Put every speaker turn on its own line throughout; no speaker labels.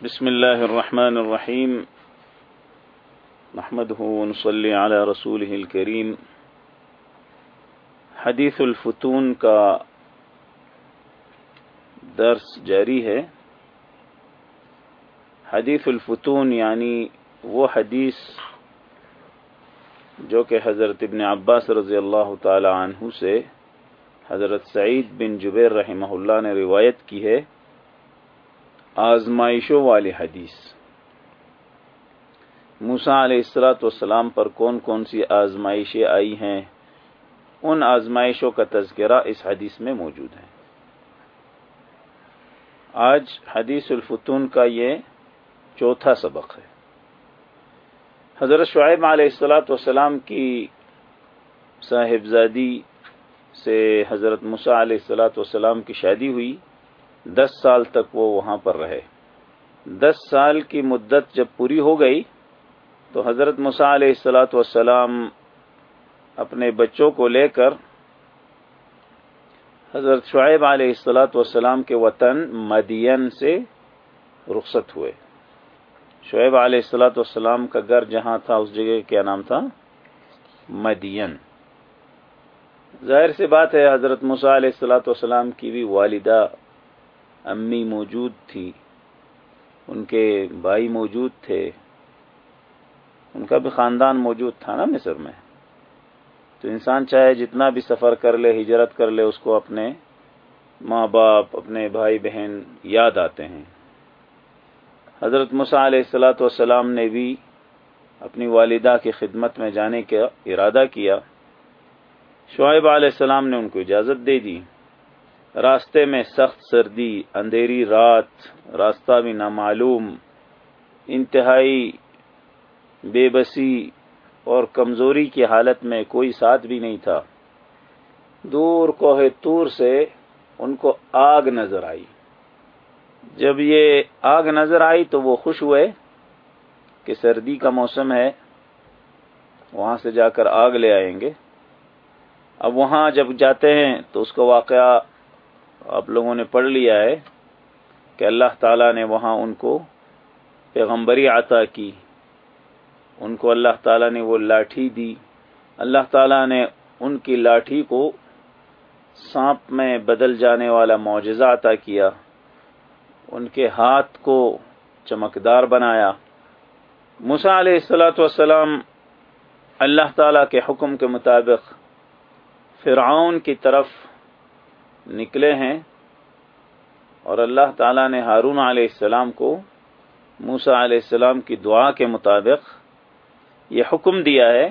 بسم الله الرحمن الرحيم نحمده ونصلي على رسوله الكريم حدیث الفتون کا درس جاری ہے حدیث الفتون یعنی وہ حدیث جو کہ حضرت ابن عباس رضی اللہ تعالی عنہ سے حضرت سعید بن جبیر رحمہ اللہ نے روایت کی ہے آزمائشوں والی حدیث۔ موسا علیہ السلاۃ والسلام پر کون کون سی آزمائشیں آئی ہیں؟ ان آزمائشوں کا تذکرہ اس حدیث میں موجود ہے۔ آج حدیث الفتون کا یہ چوتھا سبق ہے۔ حضرت شعیب علیہ السلاۃ والسلام کی صاحبزادی سے حضرت مسا علیہ السلاۃ والسلام کی شادی ہوئی۔ دس سال تک وہ وہاں پر رہے۔ دس سال کی مدت جب پوری ہو گئی، تو حضرت مسا علیہ السلاۃ والسلام اپنے بچوں کو لے کر حضرت شعیب علیہ السلاۃ والسلام کے وطن مدین سے رخصت ہوئے۔ شعیب علیہ السلاۃ والسلام کا گھر جہاں تھا، اس جگہ کیا نام تھا؟ مدین۔ ظاہر سی بات ہے، حضرت مسا علیہ السلاۃ والسلام کی بھی والدہ امی موجود تھی، ان کے بھائی موجود تھے، ان کا بھی خاندان موجود تھا نا مصر میں۔ تو انسان چاہے جتنا بھی سفر کر لے، ہجرت کر لے، اس کو اپنے ماں باپ، اپنے بھائی بہن یاد آتے ہیں۔ حضرت مسا علیہ السلاۃ والسلام نے بھی اپنی والدہ کی خدمت میں جانے کا ارادہ کیا۔ شعیب علیہ السلام نے ان کو اجازت دے دی۔ راستے میں سخت سردی، اندھیری رات، راستہ بھی نامعلوم، انتہائی بے بسی اور کمزوری کی حالت میں کوئی ساتھ بھی نہیں تھا۔ دور کوہ تور سے ان کو آگ نظر آئی۔ جب یہ آگ نظر آئی تو وہ خوش ہوئے کہ سردی کا موسم ہے، وہاں سے جا کر آگ لے آئیں گے۔ اب وہاں جب جاتے ہیں تو اس کا واقعہ آپ لوگوں نے پڑھ لیا ہے کہ اللہ تعالیٰ نے وہاں ان کو پیغمبری عطا کی۔ ان کو اللہ تعالیٰ نے وہ لاٹھی دی۔ اللہ تعالیٰ نے ان کی لاٹھی کو سانپ میں بدل جانے والا معجزہ عطا کیا۔ ان کے ہاتھ کو چمکدار بنایا۔ مسا علیہ السلاۃ والسلام اللہ تعالیٰ کے حکم کے مطابق فرعون کی طرف نکلے ہیں اور اللہ تعالیٰ نے ہارون علیہ السلام کو موسا علیہ السلام کی دعا کے مطابق یہ حکم دیا ہے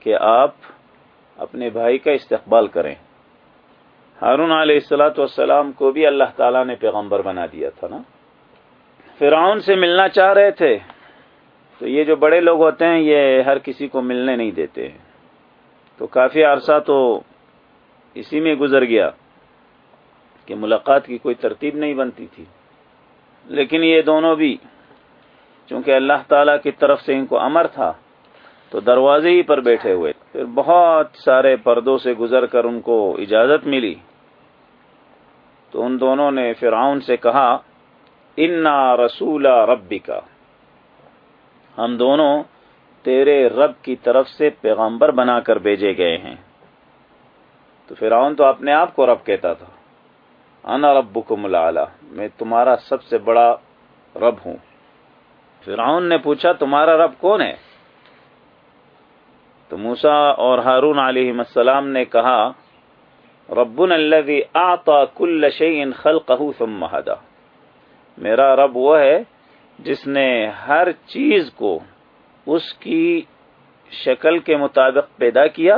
کہ آپ اپنے بھائی کا استقبال کریں۔ ہارون علیہ السلاۃ والسلام کو بھی اللہ تعالیٰ نے پیغمبر بنا دیا تھا نا۔ فرعون سے ملنا چاہ رہے تھے، تو یہ جو بڑے لوگ ہوتے ہیں، یہ ہر کسی کو ملنے نہیں دیتے۔ تو کافی عرصہ تو اسی میں گزر گیا۔ کہ ملاقات کی کوئی ترتیب نہیں بنتی تھی۔ لیکن یہ دونوں بھی چونکہ اللہ تعالی کی طرف سے ان کو امر تھا، تو دروازے ہی پر بیٹھے ہوئے۔ پھر بہت سارے پردوں سے گزر کر ان کو اجازت ملی۔ تو ان دونوں نے فرعون سے کہا، انا رسول ربی کا ہم دونوں تیرے رب کی طرف سے پیغامبر بنا کر بھیجے گئے ہیں۔ تو فرعون تو اپنے آپ کو رب کہتا تھا۔ انا ربکم العلا میں تمہارا سب سے بڑا رب ہوں۔ فرعون نے پوچھا، تمہارا رب کون ہے؟ تو موسا اور ہارون علیہ السلام نے کہا، ربنا الذي اعطى كل شيء خلقه ثم هدى میرا رب وہ ہے جس نے ہر چیز کو اس کی شکل کے مطابق پیدا کیا،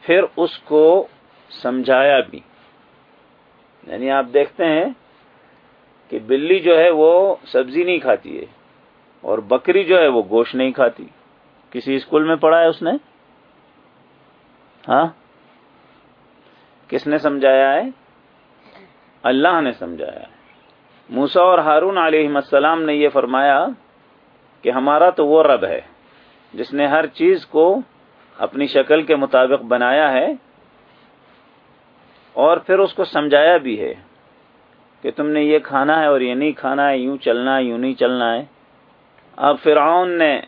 پھر اس کو سمجھایا بھی۔ یعنی آپ دیکھتے ہیں کہ بلی جو ہے وہ سبزی نہیں کھاتی ہے اور بکری جو ہے وہ گوشت نہیں کھاتی کسی اسکول میں پڑھا ہے اس نے؟ ہاں؟ کس نے سمجھایا ہے؟ اللہ نے سمجھایا ہے۔ موسا اور ہارون علیہ السلام نے یہ فرمایا کہ ہمارا تو وہ رب ہے جس نے ہر چیز کو اپنی شکل کے مطابق بنایا ہے اور پھر اس کو سمجھایا بھی ہے کہ تم نے یہ کھانا ہے اور یہ نہیں کھانا ہے، یوں چلنا ہے، یوں نہیں چلنا ہے۔ اب فرعون نے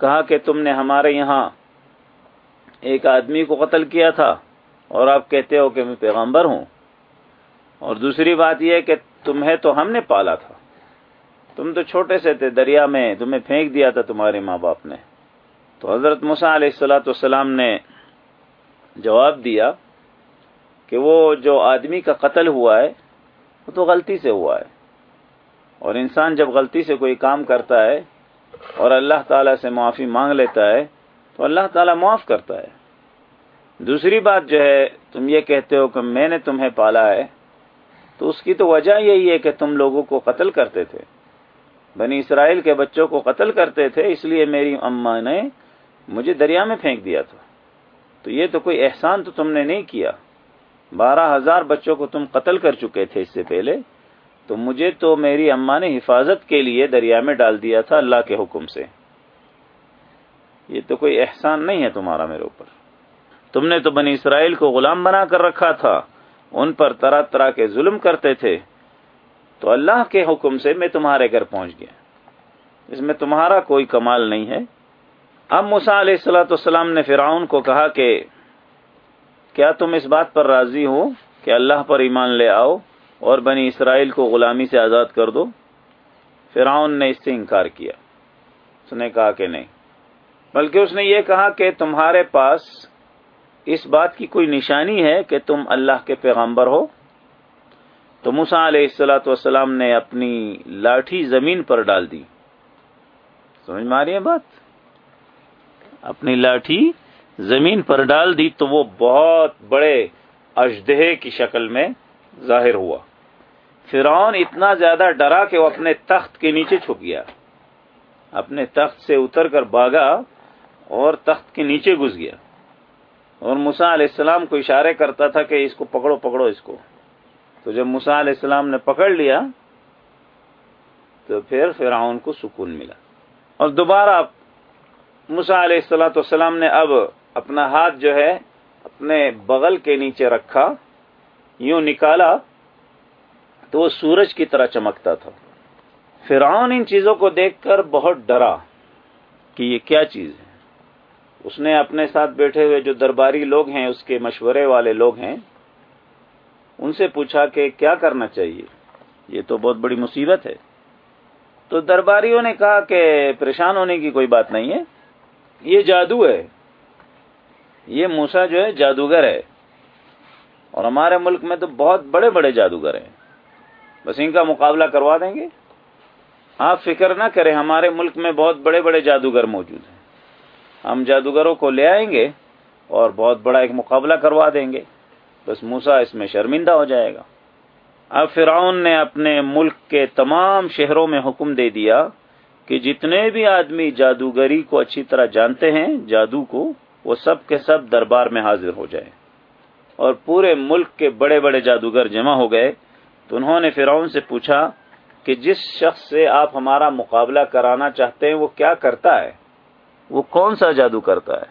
کہا کہ تم نے ہمارے یہاں ایک آدمی کو قتل کیا تھا اور آپ کہتے ہو کہ میں پیغمبر ہوں۔ اور دوسری بات یہ کہ تمہیں تو ہم نے پالا تھا۔ تم تو چھوٹے سے تھے، دریا میں تمہیں پھینک دیا تھا تمہارے ماں باپ نے۔ تو حضرت مسا علیہ السلاۃ والسلام نے جواب دیا کہ وہ جو آدمی کا قتل ہوا ہے، وہ تو غلطی سے ہوا ہے۔ اور انسان جب غلطی سے کوئی کام کرتا ہے اور اللہ تعالیٰ سے معافی مانگ لیتا ہے، تو اللہ تعالیٰ معاف کرتا ہے۔ دوسری بات جو ہے، تم یہ کہتے ہو کہ میں نے تمہیں پالا ہے، تو اس کی تو وجہ یہی ہے کہ تم لوگوں کو قتل کرتے تھے۔ بنی اسرائیل کے بچوں کو قتل کرتے تھے، اس لیے میری اماں نے مجھے دریا میں پھینک دیا تھا۔ تو یہ تو کوئی احسان تو تم نے نہیں کیا۔ بارہ ہزار بچوں کو تم قتل کر چکے تھے اس سے پہلے، تو مجھے تو میری اماں نے حفاظت کے لیے دریا میں ڈال دیا تھا اللہ کے حکم سے۔ یہ تو کوئی احسان نہیں ہے تمہارا میرے اوپر۔ تم نے تو بنی اسرائیل کو غلام بنا کر رکھا تھا، ان پر طرح طرح کے ظلم کرتے تھے۔ تو اللہ کے حکم سے میں تمہارے گھر پہنچ گیا۔ اس میں تمہارا کوئی کمال نہیں ہے۔ اب مسا علیہ السلاۃ والسلام نے فرعون کو کہا کہ کیا تم اس بات پر راضی ہو کہ اللہ پر ایمان لے آؤ اور بنی اسرائیل کو غلامی سے آزاد کر دو؟ فرعون نے اس سے انکار کیا۔ اس نے کہا کہ نہیں۔ بلکہ اس نے یہ کہا کہ تمہارے پاس اس بات کی کوئی نشانی ہے کہ تم اللہ کے پیغمبر ہو۔ تو مسا علیہ السلاۃ والسلام نے اپنی لاٹھی زمین پر ڈال دی۔ سمجھ ماری ہے بات؟ اپنی لاٹھی زمین پر ڈال دی تو وہ بہت بڑے اجدہ کی شکل میں ظاہر ہوا۔ فرعون اتنا زیادہ ڈرا کہ وہ اپنے تخت کے نیچے چھپ گیا۔ اپنے تخت سے اتر کر باغا اور تخت کے نیچے گھس گیا۔ اور مسا علیہ السلام کو اشارے کرتا تھا کہ اس کو پکڑو پکڑو اس کو۔ تو جب مسا علیہ السلام نے پکڑ لیا تو پھر فرعون کو سکون ملا۔ اور دوبارہ مسا علیہ السلاۃ والسلام نے اب اپنا ہاتھ جو ہے اپنے بغل کے نیچے رکھا، یوں نکالا تو وہ سورج کی طرح چمکتا تھا۔ فرعون ان چیزوں کو دیکھ کر بہت ڈرا کہ یہ کیا چیز ہے۔ اس نے اپنے ساتھ بیٹھے ہوئے جو درباری لوگ ہیں، اس کے مشورے والے لوگ ہیں، ان سے پوچھا کہ کیا کرنا چاہیے؟ یہ تو بہت بڑی مصیبت ہے۔ تو درباریوں نے کہا کہ پریشان ہونے کی کوئی بات نہیں ہے، یہ جادو ہے۔ یہ موسا جو ہے جادوگر ہے۔ اور ہمارے ملک میں تو بہت بڑے بڑے جادوگر ہیں۔ بس ان کا مقابلہ کروا دیں گے۔ آپ فکر نہ کریں، ہمارے ملک میں بہت بڑے بڑے جادوگر موجود ہیں۔ ہم جادوگروں کو لے آئیں گے اور بہت بڑا ایک مقابلہ کروا دیں گے۔ بس موسا اس میں شرمندہ ہو جائے گا۔ اب فرعون نے اپنے ملک کے تمام شہروں میں حکم دے دیا کہ جتنے بھی آدمی جادوگری کو اچھی طرح جانتے ہیں، جادو کو وہ سب کے سب دربار میں حاضر ہو جائے۔ اور پورے ملک کے بڑے بڑے جادوگر جمع ہو گئے۔ تو انہوں نے فرعون سے پوچھا کہ جس شخص سے آپ ہمارا مقابلہ کرانا چاہتے ہیں، وہ کیا کرتا ہے؟ وہ کون سا جادو کرتا ہے؟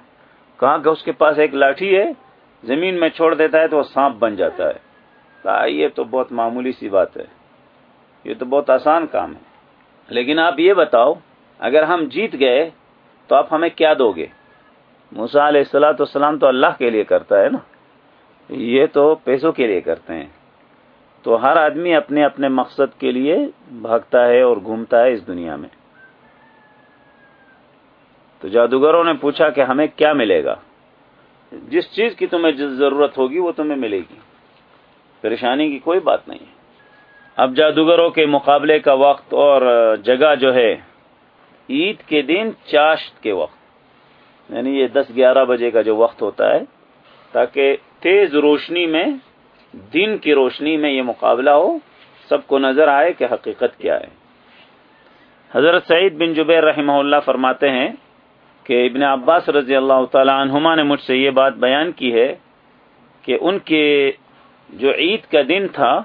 کہاں کہ اس کے پاس ایک لاٹھی ہے، زمین میں چھوڑ دیتا ہے تو وہ سانپ بن جاتا ہے۔ یہ تو بہت معمولی سی بات ہے۔ یہ تو بہت آسان کام ہے۔ لیکن آپ یہ بتاؤ، اگر ہم جیت گئے تو آپ ہمیں کیا دو گے؟ موسا علیہ السلاۃ والسلام تو اللہ کے لیے کرتا ہے نا۔ یہ تو پیسوں کے لیے کرتے ہیں۔ تو ہر آدمی اپنے اپنے مقصد کے لیے بھاگتا ہے اور گھومتا ہے اس دنیا میں۔ تو جادوگروں نے پوچھا کہ ہمیں کیا ملے گا؟ جس چیز کی تمہیں ضرورت ہوگی وہ تمہیں ملے گی۔ پریشانی کی کوئی بات نہیں۔ ہے اب جادوگروں کے مقابلے کا وقت اور جگہ جو ہے، عید کے دن چاشت کے وقت۔ یعنی یہ دس گیارہ بجے کا جو وقت ہوتا ہے، تاکہ تیز روشنی میں، دن کی روشنی میں یہ مقابلہ ہو، سب کو نظر آئے کہ حقیقت کیا ہے۔ حضرت سعید بن جبیر رحمہ اللہ فرماتے ہیں کہ ابن عباس رضی اللہ تعالی عنہما نے مجھ سے یہ بات بیان کی ہے کہ ان کے جو عید کا دن تھا،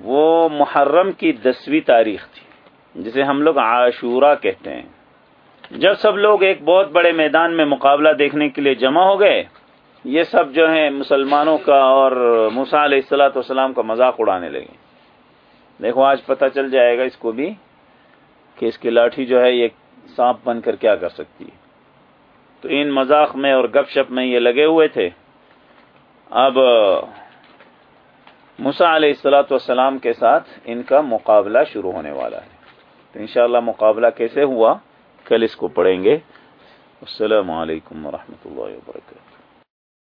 وہ محرم کی دسویں تاریخ تھی، جسے ہم لوگ عاشورہ کہتے ہیں۔ جب سب لوگ ایک بہت بڑے میدان میں مقابلہ دیکھنے کے لیے جمع ہو گئے، یہ سب جو ہیں مسلمانوں کا اور موسا علیہ السلاۃ والسلام کا مذاق اڑانے لگے۔ دیکھو، آج پتہ چل جائے گا اس کو بھی کہ اس کی لاٹھی جو ہے یہ سانپ بن کر کیا کر سکتی ہے۔ تو ان مذاق میں اور گپ شپ میں یہ لگے ہوئے تھے۔ اب مسا علیہ السلاۃ والسلام کے ساتھ ان کا مقابلہ شروع ہونے والا ہے۔ تو انشاءاللہ مقابلہ کیسے ہوا؟ کل اس کو پڑھیں گے۔ السلام علیکم ورحمۃ اللہ وبرکاتہ۔